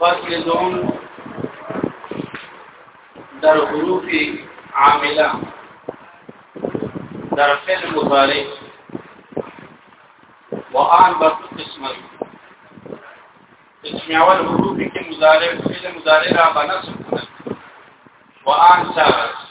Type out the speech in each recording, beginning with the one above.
فصل دون در حروف عامله در فعل مضارع و آن بر قسم قسم اول حروف کې مضارع فعل مضارع را بنصب کړل و آن سارت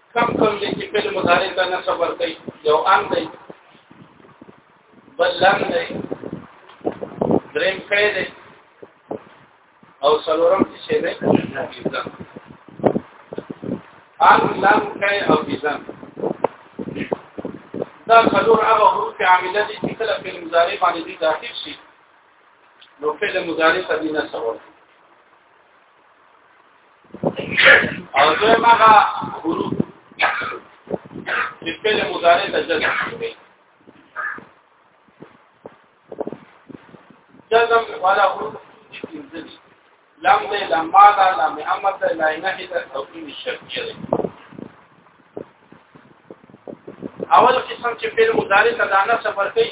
کم کم دې چې فعل مضارع ته نسب ورکړي یو ان دی بل لم دی دریم کړی دی او څلورم چې دی ایزم ان لم کړی او ایزم دا څلور هغه حروف عامله دي چې کله فعل مضارع باندې داخل شي نو فعل مضارع ته دي نسب ورکړي او دوی مغا حروف چې فعل مضارع ته جزم کوي جزم والا حروف چې پنځه دي لام دې لما دا لام امر ته لا نه هي ته توقیم شرطیه ده اول قسم چې فعل مضارع ته دانه سفر کوي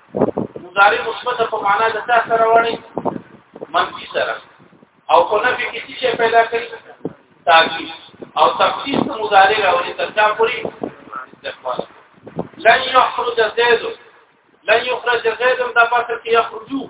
مضارع مثبت په معنا د تا سره وړي منفي سره او په نفي کې څه شی پیدا کوي تاکي او تفصیل د مضارع راوړي تر دا پوری استقبال لن يخرج زيد لن يخرج زيد دا پاتې کې يخرجو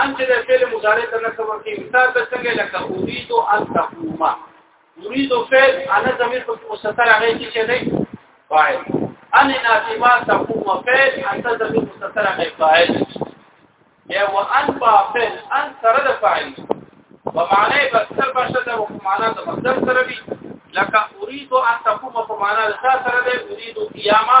ان چې د فعل مضارع ته نه کوم کې مثال به څنګه لکه اريد ان تقوم اريد فعل انا ضمير په مستتر هغه کې چې نه فاعل ان ناسما تقوم فعل انت ضمير مستتر هغه فاعل یا وان فاعل ان سره د فاعل په معنی په سر په شته او په معنا د مصدر سره وي لکه اريد ان تقوم په معنا د سره د اريد قيامه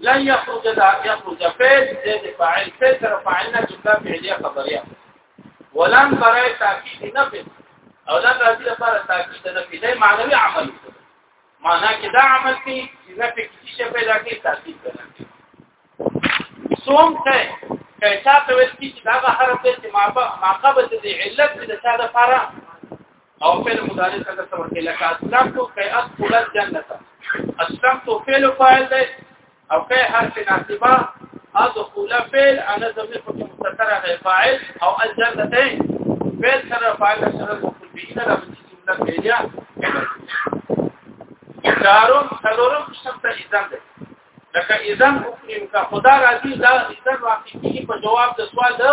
لا يخرج لا يخرج فعل زيد فاعل فعل سره فاعلنا جمله فعليه خبريه ولم برای تاکید نفس او لم راځي لپاره تاکید نفس دا معنوي عمل معنا کې دا عمل کې چې نفس کې شي پیدا کې تاکید کوي سوم ته کایسا ته ویل کی چې دا حرف دې ما په ماقبه دې علت دې ساده لپاره او فعل مضارع څنګه څه ورته لکه اسلام تو کای ادخل الجنه اسلام تو فعل فاعل دی او کای حرف ناصبه ادخل فعل انا زمي په مستتر غي فاعل او الجنه دی فعل سره فاعل سره مفعول به نه د جمله فعلیه دارون سلورم قسم ته اذن دی لکه اذن حکم کا خدا راضي دا اذن واقعي په جواب د سوال ده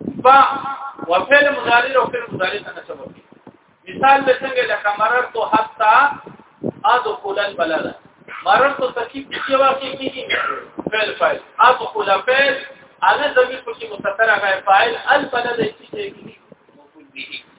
با وفعل مضارع او فعل مضارع څنګه سبب مثال به څنګه لکه مررت حتا ادخل البلد مررت تکي چې واقع کیږي فعل فاعل ادخل فعل انا زمير په کې مستتر هغه فاعل البلد چې کیږي مفعول به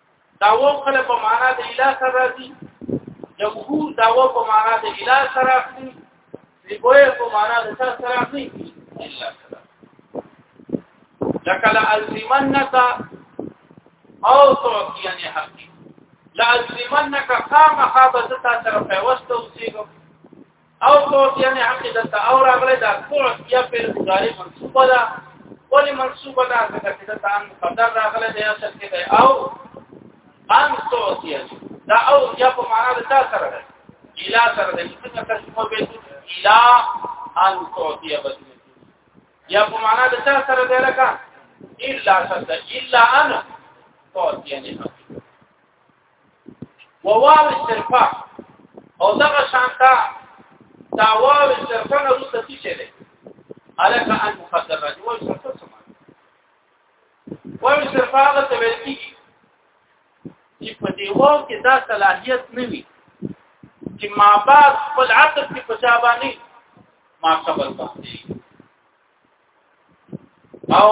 دا و خلک په معنا د اله سره راځي جمهور دا و په معنا د اله سره راځي ریبوی په معنا د سره سره راځي الا سره لکه لازمنک او تعطیانی حق لازمنک قام خابزتا طرف وسته اوسېږم او صوت یعنی عقیدت او راغله دا صوت یا فعل مضارع منصوبه ده ولی منصوبه ده ځکه چې دا تان قدر راغله د اصل کې ده او ان صوت یعنی دا او یا په معنا د تا سره ده الا سره ده چې څنګه ترجمه به الا ان صوت یا بس یا په معنا د تا سره ده لکه الا سره الا ان صوت یعنی وواو استرفاع او دغه شانتا دا واو استرفاع نه روسته څه چي ده الک ان مقدمه دی واو استرفاع سم واو استرفاع هغه ته ویل کیږي چې په دی واو کې دا صلاحیت نه وي چې ما بعد خپل عطف کې پچابانی ما قبل پاتې او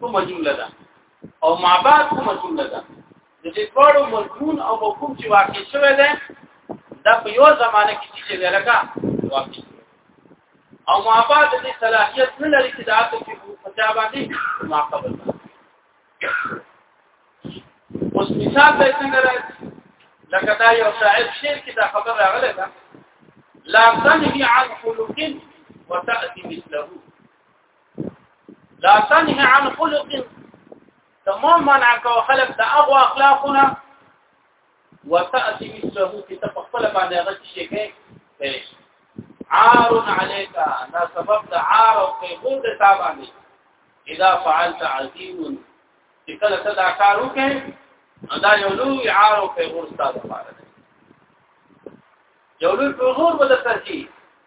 کومه جمله ده او ما بعد کومه جمله ده د دې ټولو مضمون او مفهوم چې واقع شوی دی دا په یو زمانه کې چې لکه واقع او ما بعد دې صلاحیت نه لري چې د عاطف په فتوا باندې ما قبل اوس مثال به څنګه راځي لکه دا یو شاعر شعر کې دا خبر راغله ده لا تنهي عن خلق وتأتي مثله لا تنهي عن خلق تمام منع کو خلق د اغوا اخلاقنا وتاتي مثله في تفقل بعد هغه شي کې پیش عار عليك دا سبب د عار او قبول د تابانه اذا فعلت عظيم کله ته دا کار وکې دا یو لوی عار او قبول ستاسو لپاره یو لوی قبول بدل ترکی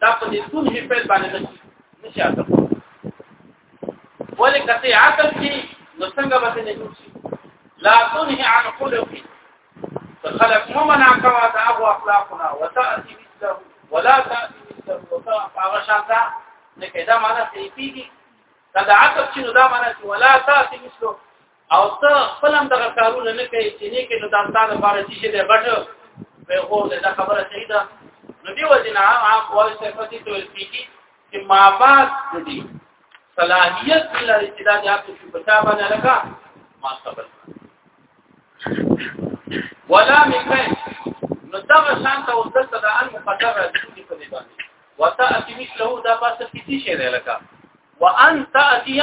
دا په دې ټول هی فعل باندې نشي نشي عطف ولې کته عطف شي نو څنګه به نه جوړ شي لا تنهي عن خلق فخلق مو منع کوا دا هو اخلاقنا وتاتي مثله ولا تاتي مثله وتاتي هغه شانته نه کدا معنا صحیح کیږي دا عطف شي نو دا معنا چې ولا تاتي مثله او ته خپل هم دغه کارونه نه کوي چې نه کې نو دا ستاسو لپاره چې دې غټ به خو دا خبره صحیح ده نو دی وځنه عام وایي چې په دې توګه کې چې ما بعد دې صلاحيت لري چې دا د تاسو په تابع باندې لګا ما صبر ولا مکه نو دا شان ته وځته د ان مقدر راځي په دې باندې وتأتي مثله دا پاسه کیتی شي لکه وان تأتي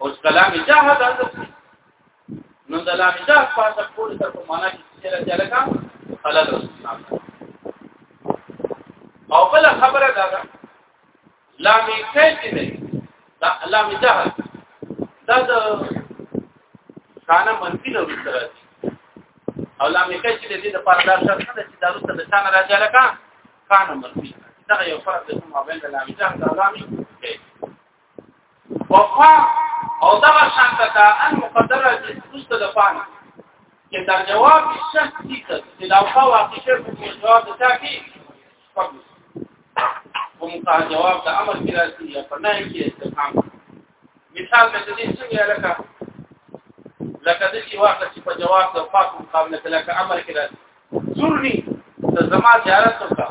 اوس کلام جهاد اندر نو د لام جهاد په اصل ټول تر په معنا کې چې له جلکا خلل او بل خبره دا ده لام کیف دی دا لام جهاد دا د کان منفي نه وستره او لام کیف چې د دې لپاره دا شرط ده چې دا روسته د شان راځي لکه کان منفي دا یو فرق دی چې مابین د لام جهاد او لام وفا او دا شان ته ان مقدره چې مست د پانه چې دا جواب شخص دي چې دا په واقع کې په جواب ته کې کوم کا جواب د امر کې راځي یا په نه کې استفهام مثال د دې څنګه لکه لکه د دې واقع چې په جواب د فاطم مقابله کې لکه امر کې راځي زورني د زما زیارت وکړه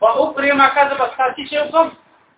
په اوپرې ما کذب ساتي شي کوم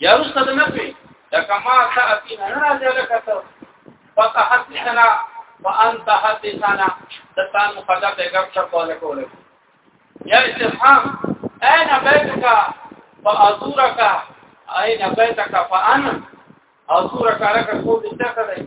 یا رسته د نفي د کما تاتي نه راځي لکه ته فقط حدثنا وانت حدثنا د تان مقدر د ګم څه کوله کوله یا استفهام اين بيتك فازورك اين بيتك فانا ازورك لك قول استخدم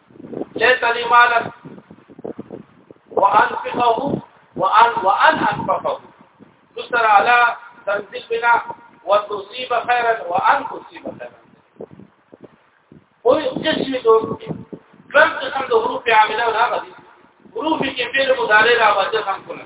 ليس لي مالا وانفقه وان وان انفقه تستر على تنزيل بنا وتصيب خيرا وان تصيب خيرا وي قسم دور كم قسم دور في عمله هذا دي حروف کې فعل مضارع راوځي څنګه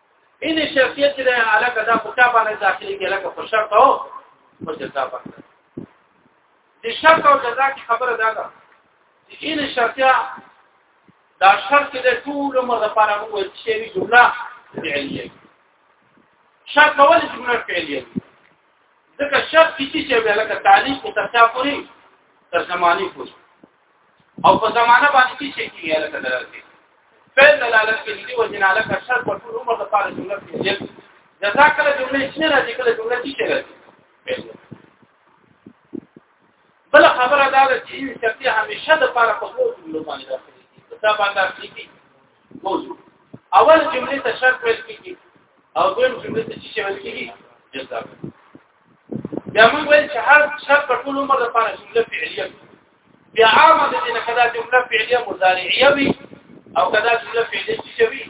ان شرطیت چې علاقه دا په چا باندې داخلي کې علاقه په شرط او په جزا باندې د شرط او جزا کې خبره ده دا چې ان شرطیا دا شرط د ټول عمر لپاره مو چې وی جمله فعلیه شرط اول جمله فعلیه ځکه شرط کیږي چې علاقه تعلیق او ترتیب پوری تر زمانی پوری او په زمانہ باندې څه شي کیږي لکه دلالت کوي فعل دلالت کوي دی وجنا لکه شر په ټول عمر د پاره جمله پیل جزا کله جمله شي راځي کله جمله څه شي راځي بل خبره دا ده چې شرطي همیشه د پاره په ټول جمله باندې راځي دا باندې راځي موضوع اول جمله ته شرط ویل کیږي او دویم جمله ته څه ویل کیږي جزا بیا موږ ویل چې هر شرط په ټول عمر لپاره جمله فعلیه بیا عامه د دې نه کدا جمله فعلیه مضارعیه وي او کدا جمله فعلیه چې وي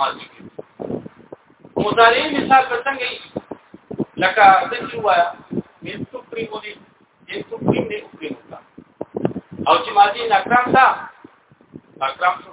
ماضی مضارع مثال په څنګه لکه د چې وایا من تکریم دي ان تکریم نه تکریم او چې ماضی نه اکرام تا اکرام شو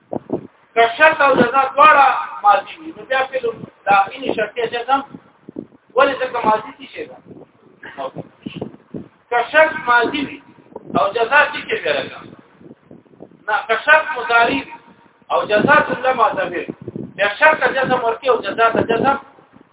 که شرط او جزاء دواړه ماضي وي نو بیا فعل دا ان شرطي جزم ولې ځکه ماضي دي شي که شرط ماضي وي او جزاء دي کې ورګه نه که شرط مضارع او جزاء الله ماضي وي یا شرط جزم ورکی او جزاء جزم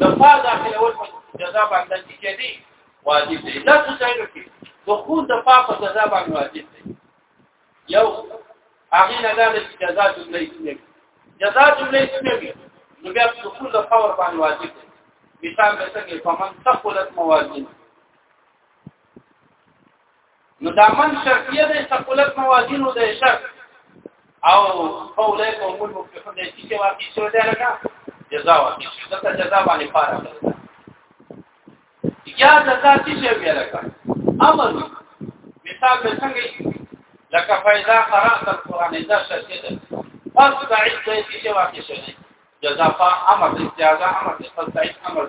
د فار داخلول په جزا باندې چې کېدی واجب دی دا څه ځای کې دخول د فار په جزا باندې واجب دی یو هغه نه دا چې جزا جمله اسمي جزا جمله اسمي نو بیا دخول د فار باندې واجب دی مثال به څنګه فمن ثقلت موازین نو دا من شرطیه د ثقلت موازینو د شرط او قوله کوم مفلحون د چې واقع شو دی لکه جزاء واقع شو دا جزاء باندې پاره یا جزاء چې شی بیا لکه امر مثال به څنګه لکه فایدا قرات القران دا شرطیه ده پس دا عزه چې واقع شو دی جزاء امر استیاذ امر استعید امر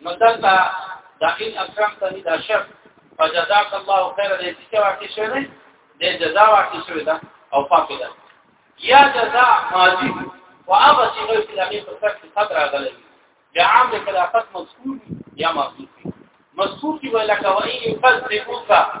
نو دا دا ان اکرم ته دا شرط فجزاك الله خير دې چې واقع شوی دی دې جزاء واقع شوی دا او پاکه ده یا جزاء ماضی او هغه چې نو چې دغه په سر کې صدر راغلی بیا عام د خلافت مذکور یا ماضی مذکور کی ولا کوي فذ ذکر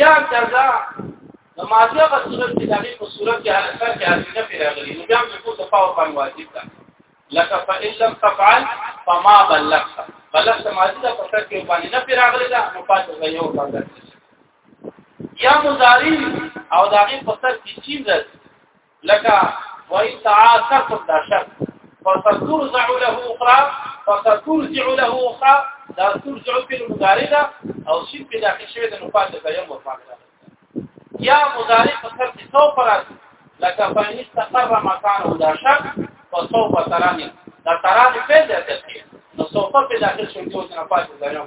یا کذا د ماضیه په صورت کې د هغې په صورت کې هغه سر کې حاضرینه پې راغلي نو بیا هم څه د پاو باندې واجب ده لکه فإن لم تفعل فما بلغت بلغت ماضی ده په سر کې باندې نه پې راغلي ده نو پاتې غي یو باندې یا مضارع او د هغې په سر کې چین راځي لکه وای تعاصر په داشر فترجع له اخرى فترجع له اخرى دا ترجع په مضارع او شی په داخل شوی د نفاذ د قیام ورفاق یا مضارع په سر کې سو پر لکه فإن استقر مكانه دا شرط فسوف تراني دا تراني په دې ته کې نو سوف په داخل شوی د نفاذ د قیام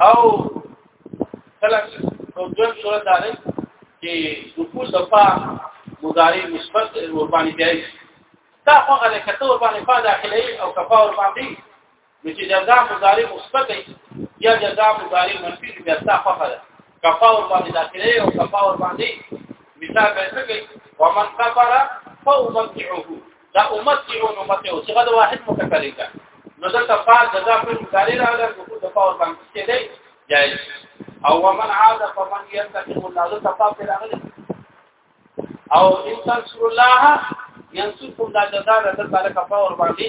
او کله چې نو دویم صورت دا دی چې دخول د فا مضارع مثبت ور باندې جایز دا هغه د کته ور باندې فا داخلي او کفا ور باندې نو چې جزاء مضارع مثبت یا جزاء مضارع منفي بیا تا هغه ده کفا ور باندې داخلي او کفا ور باندې مثال به څه کوي ومن کفر فهو مبتعه دا امت کې یو امت او چې غد واحد متکلم ده نو دا تفاعل د ځا په مقداري راغله کوم د پاور باندې چې دی جائز او ومن عاد فمن يتقي الله دا تفاعل راغله او ان تنصر الله ينصركم دا جزاء د تعالی کفاور باندې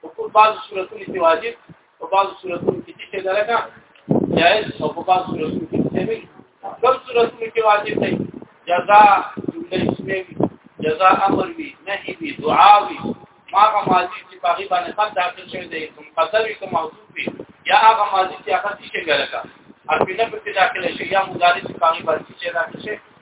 په ټول بعض صورتونو کې واجب په بعض صورتونو کې چې درکا جائز او په بعض صورتونو کې چې وي کوم صورتونو کې واجب دی جزاء جمله اسمه وي جزاء امر وي نهي وي دعا وي ما هغه ماضي چې باغی باندې قد داخل شوی دی کوم قدر وي کوم موصوف وي یا هغه ماضي چې هغه څه څنګه لکه ارپینه په داخله شي یا مضارع چې باغی باندې چې داخل شي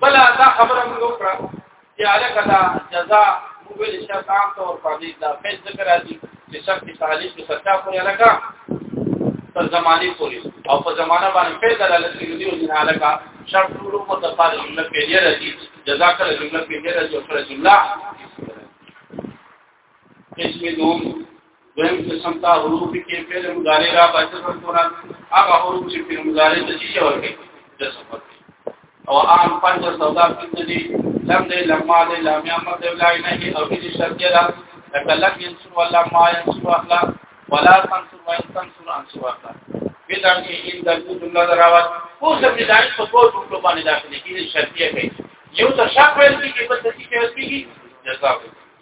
بل دا خبره موږ وکړه چې علاقه دا جزاء موږ ویل چې عام طور په دې دا فیصله ذکر راځي چې شرط تعلیق په سچا پورې علاقه په زماني پورې او په زمانہ باندې فیصله دلالت کوي دی چې علاقه شرط ټول په دفعه جمله کې لري جزاء کله جمله کې لري او سره جمله قسم دوم دویم قسم تا حروف کې فعل مضارع را باندې ورکول هغه حروف چې فعل مضارع ته شي ورکړي د صفات او عام پنځ سودا پنځه دي لم دې لما دې لم یامت دې لای نه هي او دې شرط یې را تکلم ينصر ولا ما ينصر اخلا ولا تنصر وان تنصر انصر اخلا بدر کې ان د جمله دراوات او سم دې دای په ټول ټول باندې داخلي کې شرط یې کوي یو ته شک ویل کېږي بل څه کې ویل کېږي جزاء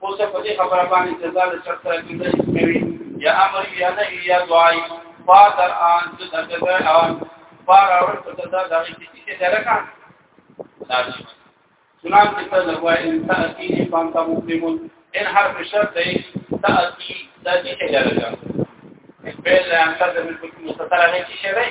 اوس په دې خبره باندې چې دا د شخص عقیده کوي یا امر یا نهي یا دعای فادر ان چې دا د اول فار اور په دا د هغه کسی کې درکا ناشي سلام چې ته لګوای ان تاتی پام تا مسلمون ان حرف شرط دی تاتی د دې کې درکا په لامل د ملکوت مستتر هغه کې شوی